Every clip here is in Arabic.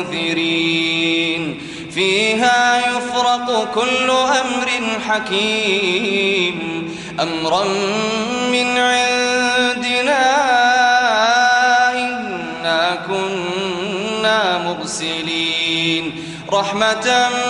منذرين. فيها يفرق كل أمر حكيم. أمرا من عندنا إنا كنا مرسلين. رحمة من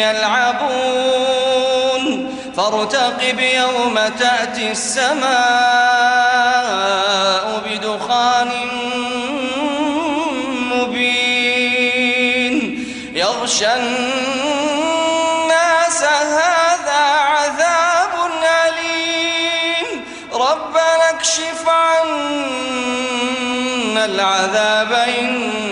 يلعبون. فارتقب يوم تأتي السماء بدخان مبين. يغشى الناس هذا عذاب أليم. ربنا اكشف عنا العذاب إنا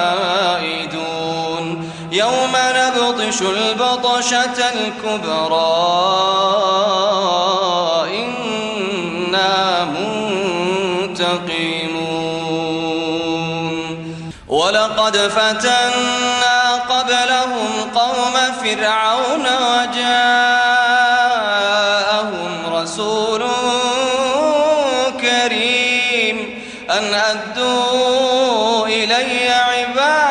نبطش البطشة الكبرى. إنا منتقمون. ولقد فتنا قبلهم قوم فرعون وجاءهم رسول كريم. أن أدوا إلي عباد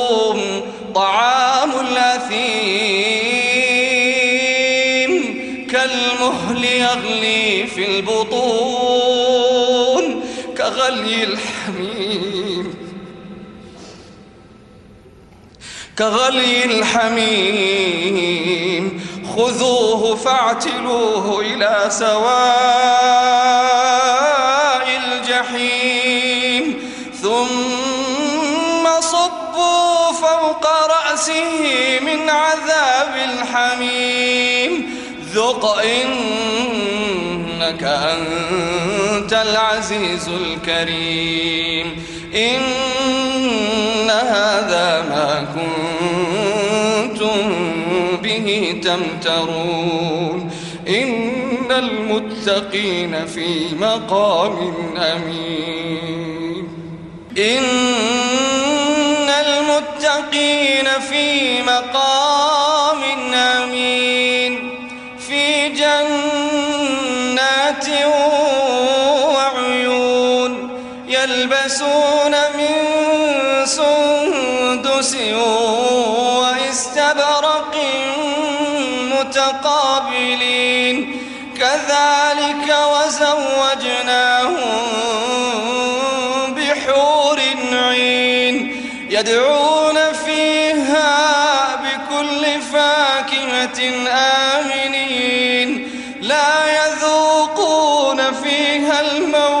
يغلي في البطون كغلي الحميم. كغلي الحميم. خذوه فاعتلوه إلى سواء الجحيم. ثم صبوا فوق رأسه من عذاب الحميم. ذق إنك أنت العزيز الكريم. إن هذا ما كنتم به تمترون. إن المتقين في مقام أمين. إن يلبسون من سندس واستبرق متقابلين. كذلك وزوجناهم بحور عين. يدعون فيها بكل فاكهة آمنين. لا يذوقون فيها الموت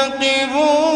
إنهم مرتقبون